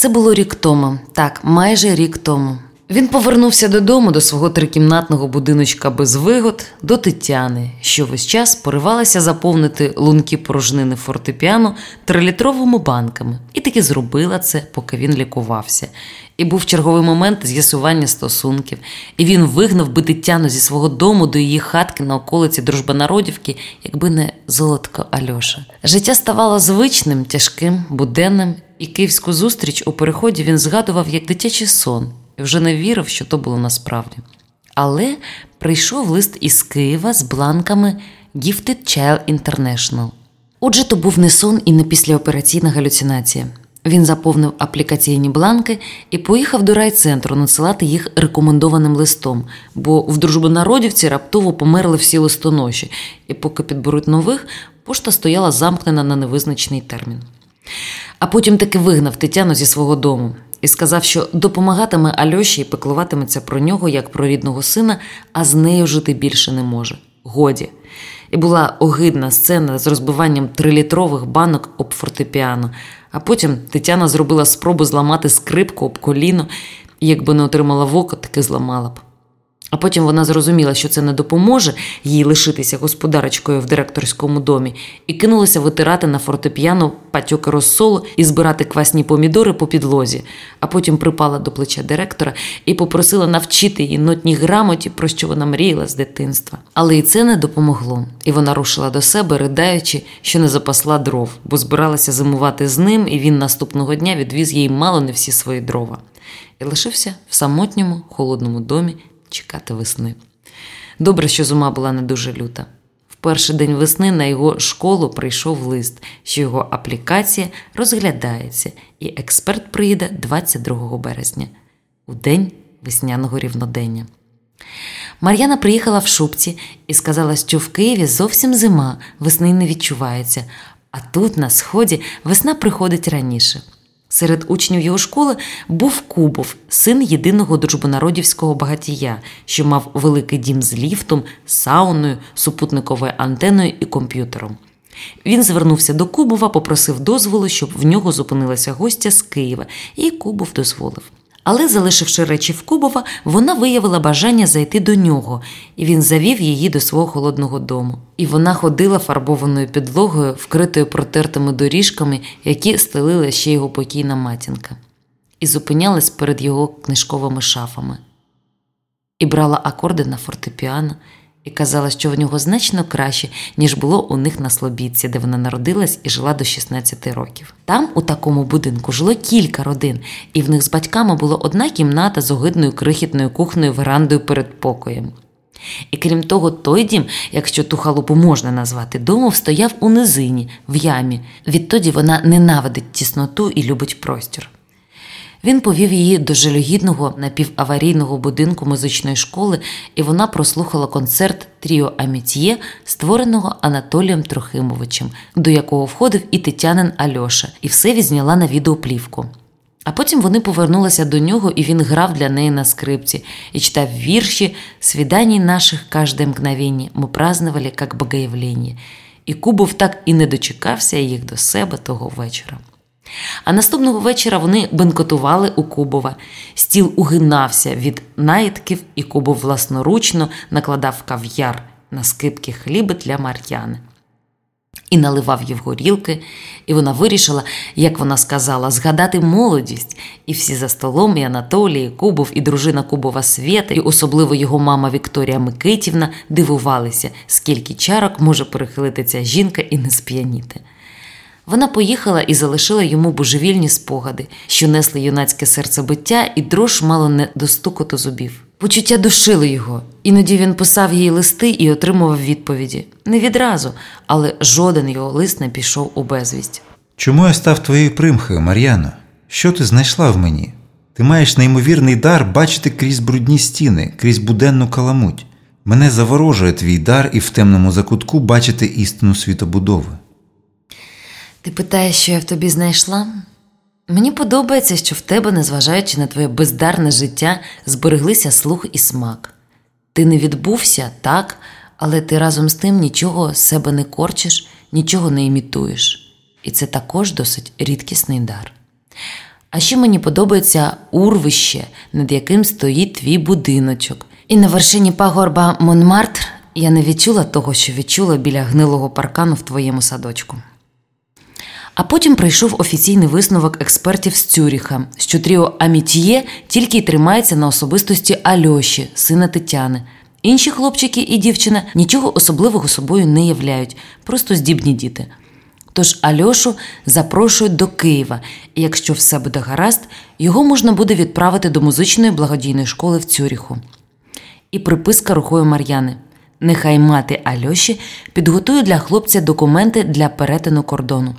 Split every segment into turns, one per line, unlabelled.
Це було рік тому, так, майже рік тому. Він повернувся додому до свого трикімнатного будиночка без вигод до Тетяни, що весь час поривалася заповнити лунки порожнини фортепіано трилітровими банками, і таки зробила це, поки він лікувався. І був черговий момент з'ясування стосунків, і він вигнав би Тетяну зі свого дому до її хатки на околиці Дружбонародівки, якби не золотко Альоша. Життя ставало звичним, тяжким, буденним, і київську зустріч у переході він згадував як дитячий сон вже не вірив, що то було насправді. Але прийшов лист із Києва з бланками Gifted Child International. Отже, то був не сон і не післяопераційна галюцинація. Він заповнив аплікаційні бланки і поїхав до райцентру надсилати їх рекомендованим листом, бо в дружбонародівці раптово померли всі листоноші, і поки підберуть нових, пошта стояла замкнена на невизначений термін. А потім таки вигнав Тетяну зі свого дому і сказав, що допомагатиме Альоші і пеклуватиметься про нього як про рідного сина, а з нею жити більше не може. Годі. І була огидна сцена з розбиванням трилітрових банок об фортепіано. А потім Тетяна зробила спробу зламати скрипку об коліно, і якби не отримала в таки зламала б. А потім вона зрозуміла, що це не допоможе їй лишитися господарочкою в директорському домі, і кинулася витирати на фортепіано патьоки розсолу і збирати квасні помідори по підлозі, а потім припала до плеча директора і попросила навчити її нотній грамоті, про що вона мріяла з дитинства. Але і це не допомогло, і вона рушила до себе, riдаючи, що не запасла дров, бо збиралася зимувати з ним, і він наступного дня відвіз їй мало не всі свої дрова. І лишився в самотньому холодному домі чекати весни. Добре, що зима була не дуже люта. В перший день весни на його школу прийшов лист, що його аплікація розглядається, і експерт приїде 22 березня, у день весняного рівнодення. Мар'яна приїхала в шубці і сказала, що в Києві зовсім зима, весни не відчувається, а тут, на сході, весна приходить раніше. Серед учнів його школи був Кубов, син єдиного дружбонародівського багатія, що мав великий дім з ліфтом, сауною, супутниковою антеною і комп'ютером. Він звернувся до Кубова, попросив дозволу, щоб в нього зупинилася гостя з Києва, і Кубов дозволив. Але, залишивши речі в Кубова, вона виявила бажання зайти до нього, і він завів її до свого холодного дому. І вона ходила фарбованою підлогою, вкритою протертими доріжками, які стелила ще його покійна матінка, і зупинялась перед його книжковими шафами, і брала акорди на фортепіано і казала, що в нього значно краще, ніж було у них на Слобідці, де вона народилась і жила до 16 років. Там, у такому будинку, жило кілька родин, і в них з батьками була одна кімната з огидною крихітною кухнею верандою перед покоєм. І крім того, той дім, якщо ту халупу можна назвати домом, стояв у низині, в ямі. Відтоді вона ненавидить тісноту і любить простір. Він повів її до жалюгідного напіваварійного будинку музичної школи, і вона прослухала концерт Тріо Амітьє, створеного Анатолієм Трохимовичем, до якого входив і Тетянин Альоша, і все відзняла на відеоплівку. А потім вони повернулися до нього, і він грав для неї на скрипці і читав вірші «Свіданий наших каждое мгновение ми праздновали як богоявлення». І Кубов так і не дочекався їх до себе того вечора. А наступного вечора вони бенкотували у Кубова. Стіл угинався від наїдків, і Кубов власноручно накладав кав'яр на скипки хліби для Мар'яни. І наливав їй в горілки, і вона вирішила, як вона сказала, згадати молодість. І всі за столом, і Анатолій, і Кубов, і дружина Кубова Свєта, і особливо його мама Вікторія Микитівна дивувалися, скільки чарок може перехилити ця жінка і не сп'яніти. Вона поїхала і залишила йому божевільні спогади, що несли юнацьке серцебиття, і дрож мало не до стукоту зубів. Почуття душили його, іноді він писав їй листи і отримував відповіді. Не відразу, але жоден його лист не пішов у безвість.
Чому я став твоєю примхою, Мар'яно? Що ти знайшла в мені? Ти маєш неймовірний дар бачити крізь брудні стіни, крізь буденну каламуть. Мене заворожує твій дар і в темному закутку бачити істину світобудови.
Ти питаєш, що я в тобі знайшла? Мені подобається, що в тебе, незважаючи на твоє бездарне життя, збереглися слух і смак. Ти не відбувся, так, але ти разом з тим нічого з себе не корчиш, нічого не імітуєш. І це також досить рідкісний дар. А ще мені подобається урвище, над яким стоїть твій будиночок. І на вершині пагорба Монмартр я не відчула того, що відчула біля гнилого паркану в твоєму садочку. А потім прийшов офіційний висновок експертів з Цюріха, що тріо Амітіє тільки й тримається на особистості Альоші, сина Тетяни. Інші хлопчики і дівчина нічого особливого собою не являють, просто здібні діти. Тож Альошу запрошують до Києва, і якщо все буде гаразд, його можна буде відправити до музичної благодійної школи в Цюріху. І приписка рукою Мар'яни. Нехай мати Альоші підготує для хлопця документи для перетину кордону.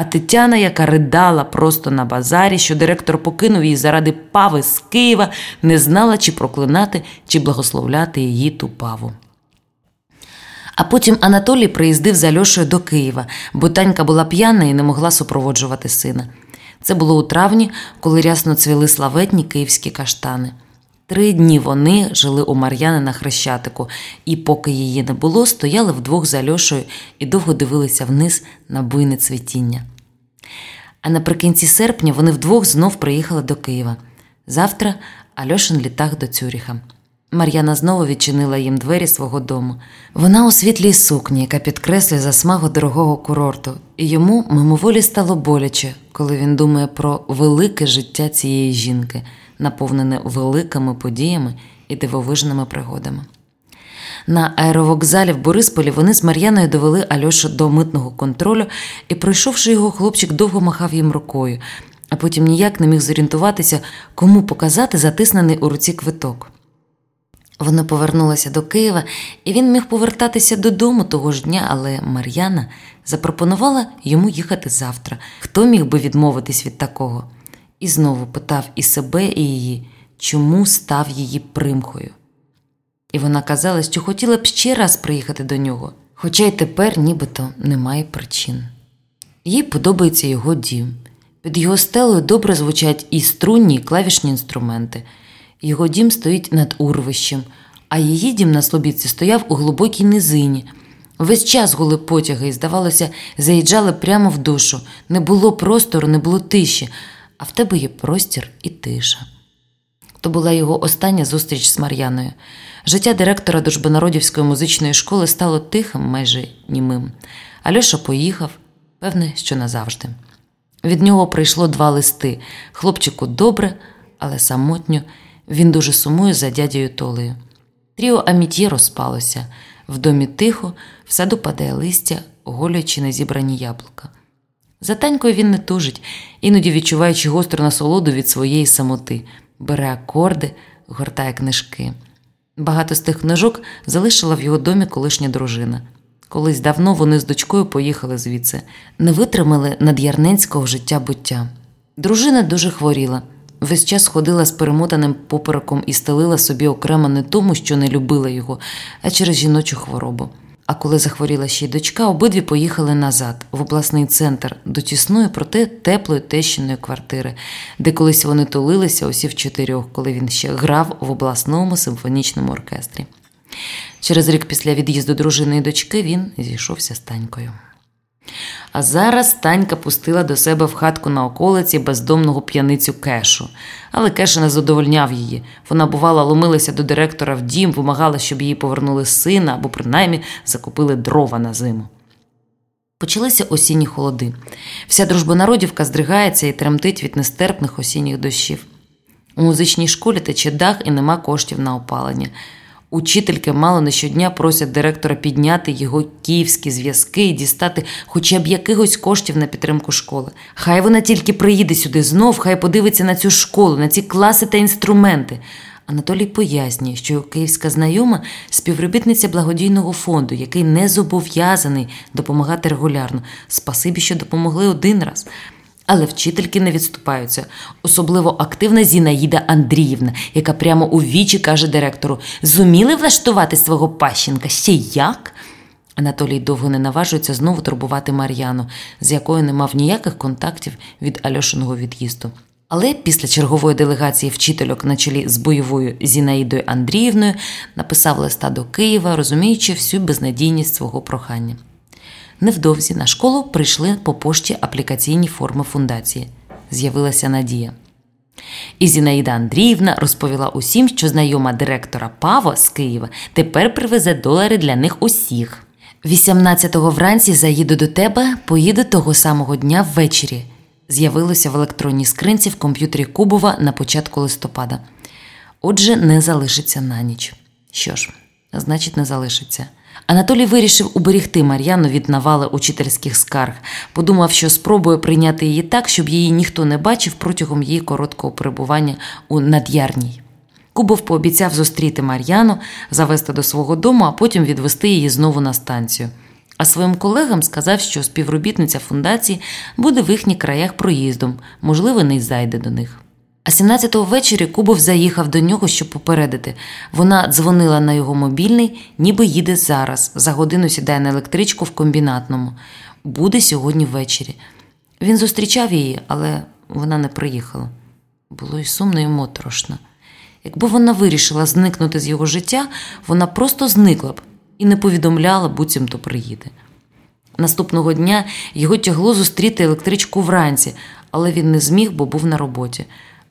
А Тетяна, яка ридала просто на базарі, що директор покинув її заради пави з Києва, не знала, чи проклинати, чи благословляти її ту паву. А потім Анатолій приїздив за Льошею до Києва, бо танька була п'яна і не могла супроводжувати сина. Це було у травні, коли рясно цвіли славетні київські каштани. Три дні вони жили у Мар'яни на Хрещатику, і, поки її не було, стояли вдвох за Льошею і довго дивилися вниз на буйне цвітіння. А наприкінці серпня вони вдвох знов приїхали до Києва. Завтра Альошин літах до Цюріха. Мар'яна знову відчинила їм двері свого дому. Вона у світлій сукні, яка підкреслює засмагу дорогого курорту, і йому мимоволі стало боляче, коли він думає про велике життя цієї жінки, наповнене великими подіями і дивовижними пригодами. На аеровокзалі в Борисполі вони з Мар'яною довели Альошу до митного контролю, і, пройшовши його, хлопчик довго махав їм рукою, а потім ніяк не міг зорієнтуватися, кому показати затиснений у руці квиток. Вони повернулися до Києва, і він міг повертатися додому того ж дня, але Мар'яна запропонувала йому їхати завтра. Хто міг би відмовитись від такого? І знову питав і себе, і її, чому став її примхою. І вона казала, що хотіла б ще раз приїхати до нього, хоча й тепер нібито немає причин. Їй подобається його дім. Під його стелею добре звучать і струнні, і клавішні інструменти. Його дім стоїть над урвищем, а її дім на Слобідці стояв у глибокій низині. Весь час гули потяги і, здавалося, заїжджали прямо в душу. Не було простору, не було тиші, а в тебе є простір і тиша. То була його остання зустріч з Мар'яною. Життя директора Дружбонародівської музичної школи стало тихим, майже німим. Альоша поїхав, певне, що назавжди. Від нього прийшло два листи хлопчику добре, але самотньо. Він дуже сумує за дядєю Толею. Тріо Амітє розпалося. В домі тихо, в саду падає листя, оголюючи незібрані яблука. За танькою він не тужить, іноді відчуваючи гостру насолоду від своєї самоти, бере акорди, гортає книжки. Багато з тих книжок залишила в його домі колишня дружина. Колись давно вони з дочкою поїхали звідси, не витримали над'ярненського життя буття. Дружина дуже хворіла. Весь час ходила з перемотаним попереком і стелила собі окремо не тому, що не любила його, а через жіночу хворобу. А коли захворіла ще й дочка, обидві поїхали назад, в обласний центр, до тісної, проте теплої тещиної квартири, де колись вони тулилися усі в чотирьох, коли він ще грав в обласному симфонічному оркестрі. Через рік після від'їзду дружини і дочки він зійшовся з танькою. А зараз Танька пустила до себе в хатку на околиці бездомного п'яницю кешу. Але кеша не задовольняв її. Вона, бувала, ломилася до директора в дім, вимагала, щоб їй повернули сина або принаймні закупили дрова на зиму. Почалися осінні холоди. Вся дружбонародівка здригається і тремтить від нестерпних осінніх дощів. У музичній школі тече дах і нема коштів на опалення. Учительки мало не щодня просять директора підняти його київські зв'язки і дістати хоча б якихось коштів на підтримку школи. Хай вона тільки приїде сюди знов, хай подивиться на цю школу, на ці класи та інструменти. Анатолій пояснює, що київська знайома співробітниця благодійного фонду, який не зобов'язаний допомагати регулярно. Спасибі, що допомогли один раз. Але вчительки не відступаються, особливо активна Зінаїда Андріївна, яка прямо у вічі каже директору: зуміли влаштувати свого пащенка ще як? Анатолій довго не наважується знову турбувати Мар'яну, з якою не мав ніяких контактів від Альошиного від'їзду. Але після чергової делегації вчительок на чолі з бойовою Зінаїдою Андріївною написав листа до Києва, розуміючи всю безнадійність свого прохання. Невдовзі на школу прийшли по пошті аплікаційні форми фундації. з'явилася Надія. І Зінаїда Андріївна розповіла усім, що знайома директора Паво з Києва тепер привезе долари для них усіх. 18-го вранці заїду до тебе, поїду того самого дня ввечері. З'явилося в електронній скринці в комп'ютері Кубова на початку листопада. Отже, не залишиться на ніч. Що ж, значить, не залишиться. Анатолій вирішив уберігти Мар'яну від навали учительських скарг, подумав, що спробує прийняти її так, щоб її ніхто не бачив протягом її короткого перебування у над'ярній. Кубов пообіцяв зустріти Мар'яну, завести до свого дому, а потім відвести її знову на станцію. А своїм колегам сказав, що співробітниця фундації буде в їхніх краях проїздом, можливо, не й зайде до них. А 17-го ввечері Кубов заїхав до нього, щоб попередити. Вона дзвонила на його мобільний, ніби їде зараз. За годину сідає на електричку в комбінатному. Буде сьогодні ввечері. Він зустрічав її, але вона не приїхала. Було й сумно, і моторошно. Якби вона вирішила зникнути з його життя, вона просто зникла б і не повідомляла, буцімто приїде. Наступного дня його тягло зустріти електричку вранці, але він не зміг, бо був на роботі.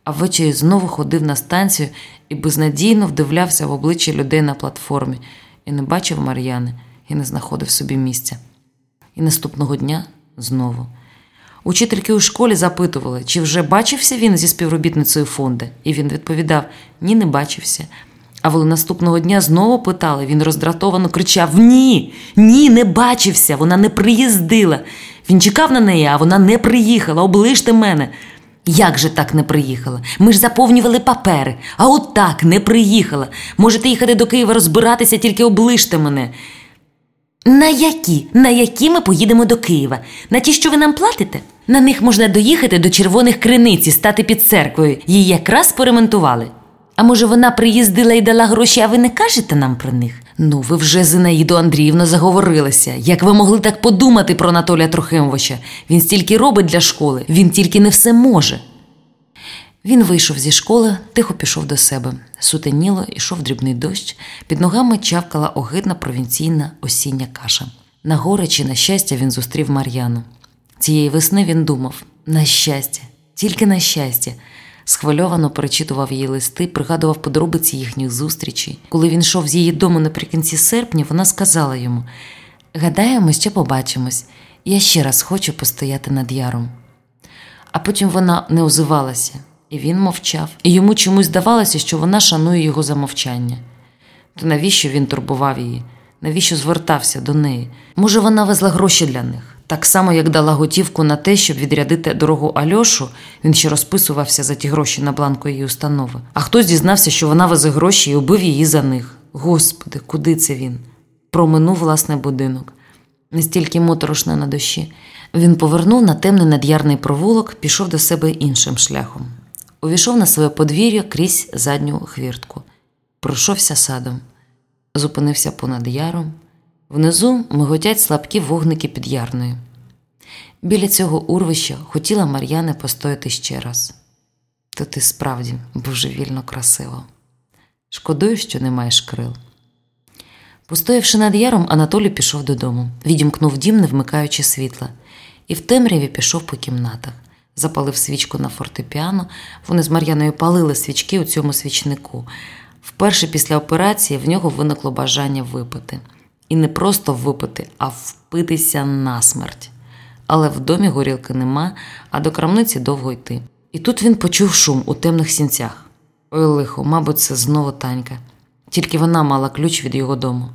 А ввечері знову ходив на станцію і безнадійно вдивлявся в обличчя людей на платформі, і не бачив Мар'яни, і не знаходив собі місця. І наступного дня знову. Учительки у школі запитували, чи вже бачився він зі співробітницею фонду, і він відповідав: ні, не бачився. А коли наступного дня знову питали, він роздратовано кричав: Ні, ні, не бачився, вона не приїздила. Він чекав на неї, а вона не приїхала, оближте мене. Як же так не приїхала? Ми ж заповнювали папери, а от так не приїхала. Можете їхати до Києва розбиратися, тільки оближте мене. На які? На які ми поїдемо до Києва? На ті, що ви нам платите? На них можна доїхати до червоних криниці, стати під церквою. Її якраз поремонтували. А може, вона приїздила і дала гроші, а ви не кажете нам про них? Ну, ви вже Зинаїду Андріївну заговорилися. Як ви могли так подумати про Анатолія Трохимовича? Він стільки робить для школи, він тільки не все може. Він вийшов зі школи, тихо пішов до себе. Сутеніло, ішов дрібний дощ, під ногами чавкала огидна провінційна осіння каша. На горе чи на щастя він зустрів Мар'яну. Цієї весни він думав: на щастя, тільки на щастя. Схвильовано перечитував її листи, пригадував подробиці їхніх зустрічей. Коли він йшов з її дому наприкінці серпня, вона сказала йому: Гадаю, ми ще побачимось. Я ще раз хочу постояти над яром. А потім вона не озивалася, і він мовчав, і йому чомусь здавалося, що вона шанує його за мовчання. То навіщо він турбував її? Навіщо звертався до неї? Може, вона везла гроші для них? Так само, як дала готівку на те, щоб відрядити дорогу Альошу, він ще розписувався за ті гроші на бланку її установи. А хтось дізнався, що вона везе гроші і убив її за них. Господи, куди це він? Проминув власний будинок. Настільки моторошно на душі. Він повернув на темний над'ярний провулок, пішов до себе іншим шляхом. Увійшов на своє подвір'я крізь задню хвіртку, пройшовся садом, зупинився понад яром. Внизу миготять слабкі вогники під ярною. Біля цього урвища хотіла Мар'яна постояти ще раз. То ти справді божевільно красиво. Шкодую, що не маєш крил. Постоявши над яром, Анатолій пішов додому, відімкнув дім, не вмикаючи світла, і в темряві пішов по кімнатах, запалив свічку на фортепіано. Вони з Мар'яною палили свічки у цьому свічнику. Вперше після операції в нього виникло бажання випити. І не просто випити, а впитися насмерть. Але в домі горілки нема, а до крамниці довго йти. І тут він почув шум у темних сінцях. Ой, лихо, мабуть, це знову танька. Тільки вона мала ключ від його дому.